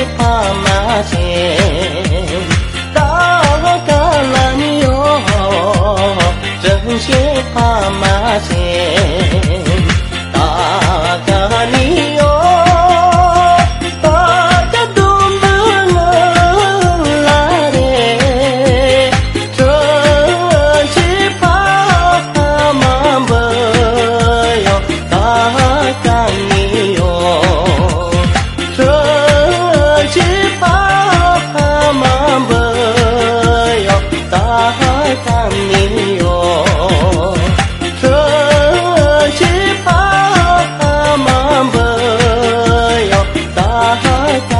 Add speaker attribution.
Speaker 1: betafito goshi wish pot I Hatta